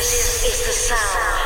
This is the sound.